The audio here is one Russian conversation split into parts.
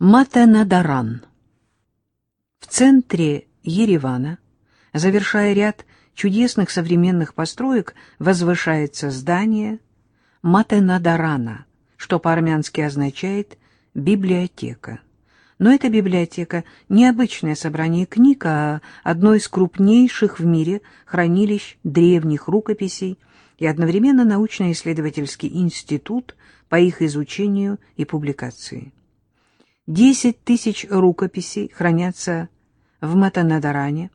Матанадаран. В центре Еревана, завершая ряд чудесных современных построек, возвышается здание Матанадарана, что по-армянски означает «библиотека». Но эта библиотека не обычное собрание книг, а одно из крупнейших в мире хранилищ древних рукописей и одновременно научно-исследовательский институт по их изучению и публикации. Десять тысяч рукописей хранятся в Матанадаране.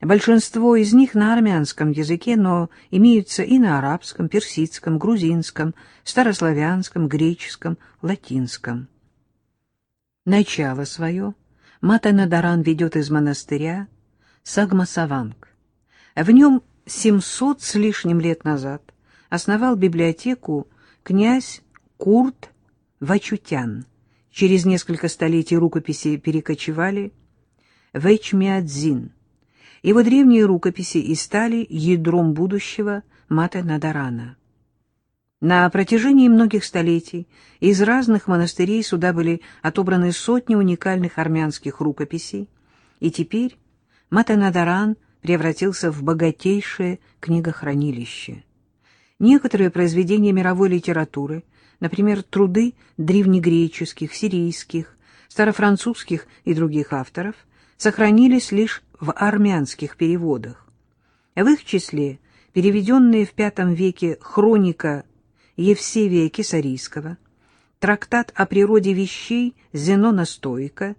Большинство из них на армянском языке, но имеются и на арабском, персидском, грузинском, старославянском, греческом, латинском. Начало свое Матанадаран ведет из монастыря Сагмасаванг. В нем 700 с лишним лет назад основал библиотеку князь Курт Вачутян – Через несколько столетий рукописи перекочевали в Эчмиадзин. Его древние рукописи и стали ядром будущего Мата Надарана. На протяжении многих столетий из разных монастырей сюда были отобраны сотни уникальных армянских рукописей, и теперь Мата Надаран превратился в богатейшее книгохранилище. Некоторые произведения мировой литературы – например, труды древнегреческих, сирийских, старофранцузских и других авторов, сохранились лишь в армянских переводах. В их числе переведенные в V веке хроника Евсевия Кесарийского, трактат о природе вещей Зенона Стоика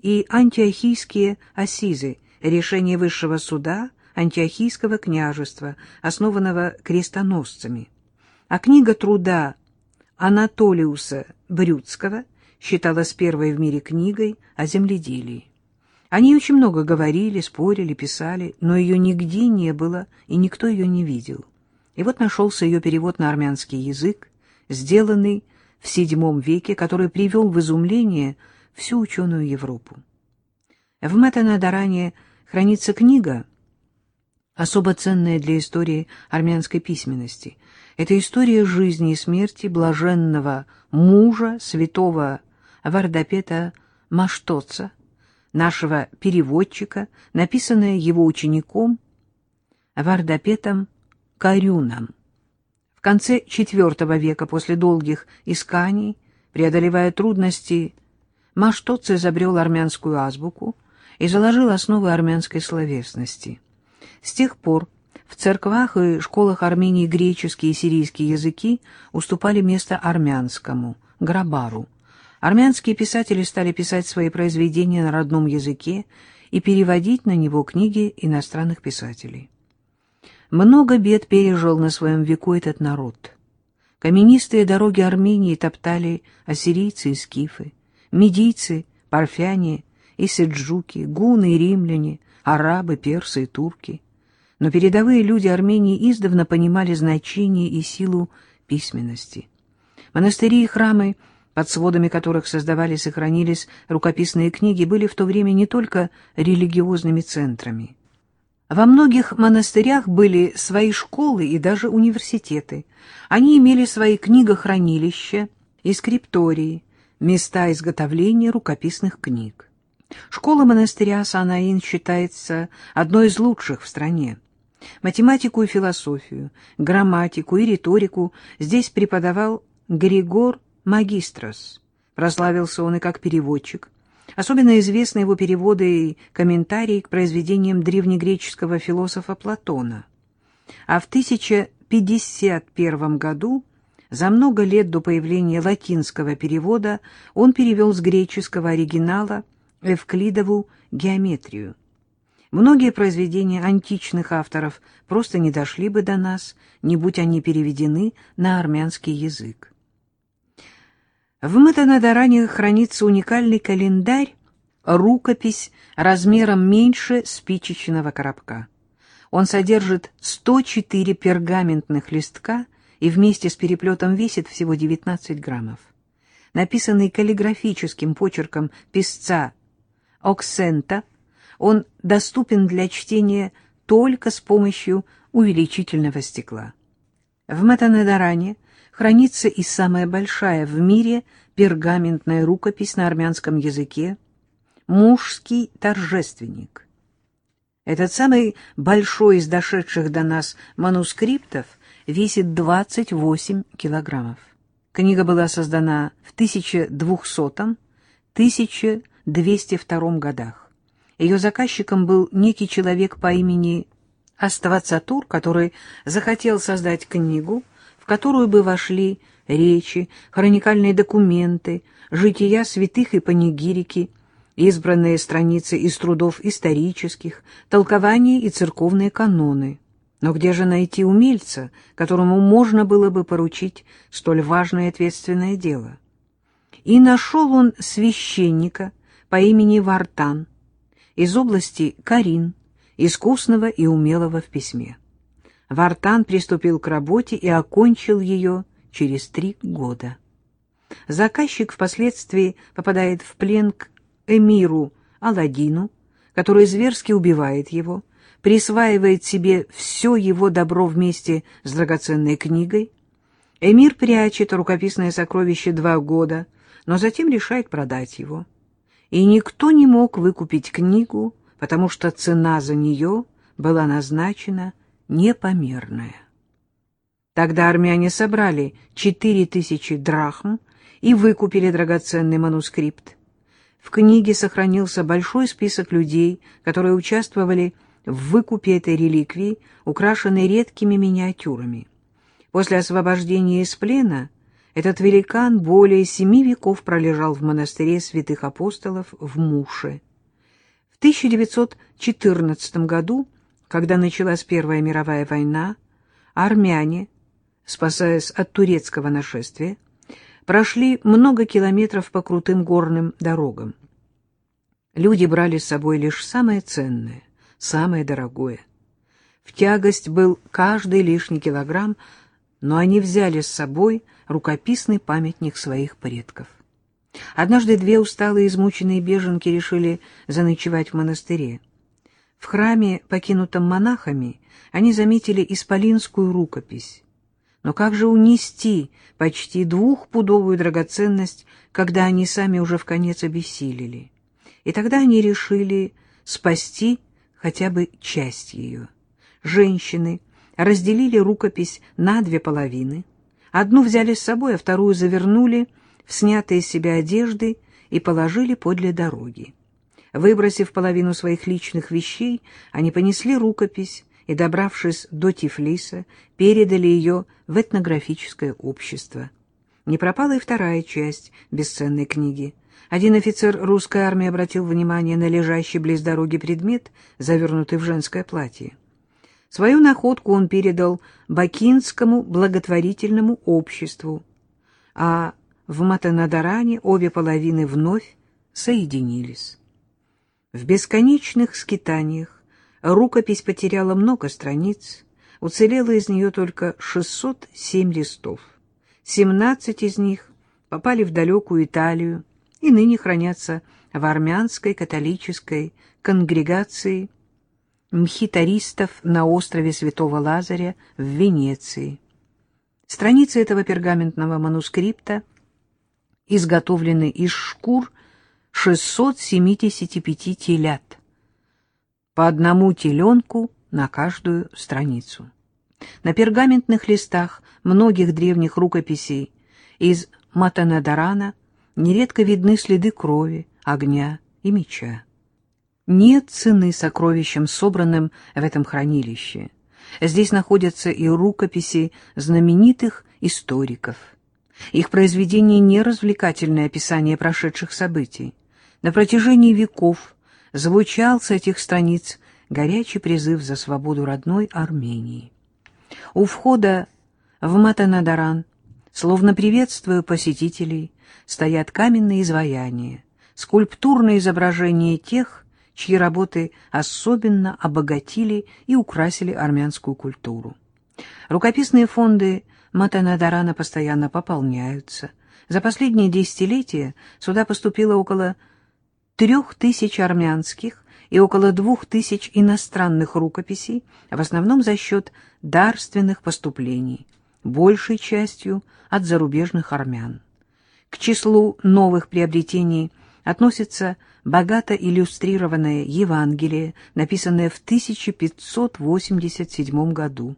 и антиохийские асизы, решение высшего суда антиохийского княжества, основанного крестоносцами. А книга труда Анатолиуса Брюдского считалась первой в мире книгой о земледелии. Они очень много говорили, спорили, писали, но ее нигде не было, и никто ее не видел. И вот нашелся ее перевод на армянский язык, сделанный в VII веке, который привел в изумление всю ученую Европу. В Метанадаране хранится книга, особо ценная для истории армянской письменности. Это история жизни и смерти блаженного мужа святого Вардапета Маштоца, нашего переводчика, написанная его учеником Вардапетом Карюном. В конце IV века после долгих исканий, преодолевая трудности, Маштоц изобрел армянскую азбуку и заложил основы армянской словесности – с тех пор в церквах и школах Армении греческие и сирийские языки уступали место армянскому, грабару. Армянские писатели стали писать свои произведения на родном языке и переводить на него книги иностранных писателей. Много бед пережил на своем веку этот народ. Каменистые дороги Армении топтали ассирийцы и скифы, медийцы, парфяне и селджуки, гуны и римляне, арабы, персы и турки. Но передовые люди Армении издавна понимали значение и силу письменности. Монастыри и храмы, под сводами которых создавались и хранились рукописные книги, были в то время не только религиозными центрами. Во многих монастырях были свои школы и даже университеты. Они имели свои книгохранилища и скриптории, места изготовления рукописных книг. Школа монастыря Санаин считается одной из лучших в стране. Математику и философию, грамматику и риторику здесь преподавал Григор Магистрос. Прославился он и как переводчик. Особенно известны его переводы и комментарии к произведениям древнегреческого философа Платона. А в 1051 году, за много лет до появления латинского перевода, он перевел с греческого оригинала – Эвклидову геометрию. Многие произведения античных авторов просто не дошли бы до нас, не будь они переведены на армянский язык. В Матанадаране хранится уникальный календарь, рукопись размером меньше спичечного коробка. Он содержит 104 пергаментных листка и вместе с переплетом весит всего 19 граммов. Написанный каллиграфическим почерком писца Оксента, он доступен для чтения только с помощью увеличительного стекла. В Матанедаране хранится и самая большая в мире пергаментная рукопись на армянском языке «Мужский торжественник». Этот самый большой из дошедших до нас манускриптов весит 28 килограммов. Книга была создана в 1200-1202 годах. Ее заказчиком был некий человек по имени Аставацатур, который захотел создать книгу, в которую бы вошли речи, хроникальные документы, жития святых и панигирики, избранные страницы из трудов исторических, толкования и церковные каноны. Но где же найти умельца, которому можно было бы поручить столь важное и ответственное дело? И нашел он священника по имени Вартан из области Карин, искусного и умелого в письме. Вартан приступил к работе и окончил ее через три года. Заказчик впоследствии попадает в плен к эмиру Аладдину, который зверски убивает его, присваивает себе все его добро вместе с драгоценной книгой. Эмир прячет рукописное сокровище два года, но затем решает продать его. И никто не мог выкупить книгу, потому что цена за нее была назначена непомерная. Тогда армяне собрали четыре тысячи драхм и выкупили драгоценный манускрипт. В книге сохранился большой список людей, которые участвовали в выкупе этой реликвии, украшенной редкими миниатюрами. После освобождения из плена этот великан более семи веков пролежал в монастыре святых апостолов в Муше. В 1914 году, когда началась Первая мировая война, армяне, спасаясь от турецкого нашествия, прошли много километров по крутым горным дорогам. Люди брали с собой лишь самое ценное, самое дорогое. В тягость был каждый лишний килограмм, но они взяли с собой рукописный памятник своих предков. Однажды две усталые измученные беженки решили заночевать в монастыре. В храме, покинутом монахами, они заметили исполинскую рукопись. Но как же унести почти двухпудовую драгоценность, когда они сами уже в конец обессилели? И тогда они решили спасти хотя бы часть ее. Женщины разделили рукопись на две половины. Одну взяли с собой, а вторую завернули в снятые с себя одежды и положили подле дороги. Выбросив половину своих личных вещей, они понесли рукопись и, добравшись до Тифлиса, передали ее в этнографическое общество. Не пропала и вторая часть бесценной книги. Один офицер русской армии обратил внимание на лежащий близ дороги предмет, завернутый в женское платье. Свою находку он передал Бакинскому благотворительному обществу, а в Матанадаране обе половины вновь соединились. В бесконечных скитаниях рукопись потеряла много страниц, уцелело из нее только 607 листов. 17 из них попали в далекую Италию и ныне хранятся в армянской католической конгрегации мхитаристов на острове Святого Лазаря в Венеции. Страницы этого пергаментного манускрипта — изготовлены из шкур 675 телят, по одному теленку на каждую страницу. На пергаментных листах многих древних рукописей из Матанадарана нередко видны следы крови, огня и меча. Нет цены сокровищам, собранным в этом хранилище. Здесь находятся и рукописи знаменитых историков – их произведение не развлекательное описание прошедших событий. На протяжении веков звучал с этих страниц горячий призыв за свободу родной Армении. У входа в Матанадаран, словно приветствуя посетителей, стоят каменные изваяния, скульптурные изображения тех, чьи работы особенно обогатили и украсили армянскую культуру. Рукописные фонды Матанадарана постоянно пополняются. За последние десятилетия сюда поступило около трех тысяч армянских и около двух тысяч иностранных рукописей, в основном за счет дарственных поступлений. большей частью от зарубежных армян. К числу новых приобретений относится богато иллюстрированное Евангелие, написанное в 1587 году.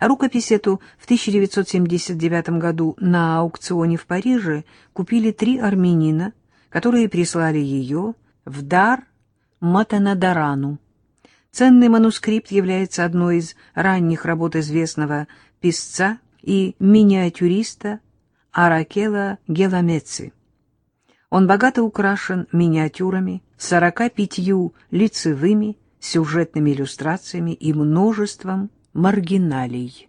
Рукопись эту в 1979 году на аукционе в Париже купили три армянина, которые прислали ее в дар Матанадарану. Ценный манускрипт является одной из ранних работ известного писца и миниатюриста Аракела Геламеци. Он богато украшен миниатюрами, 45 лицевыми, сюжетными иллюстрациями и множеством маргиналий.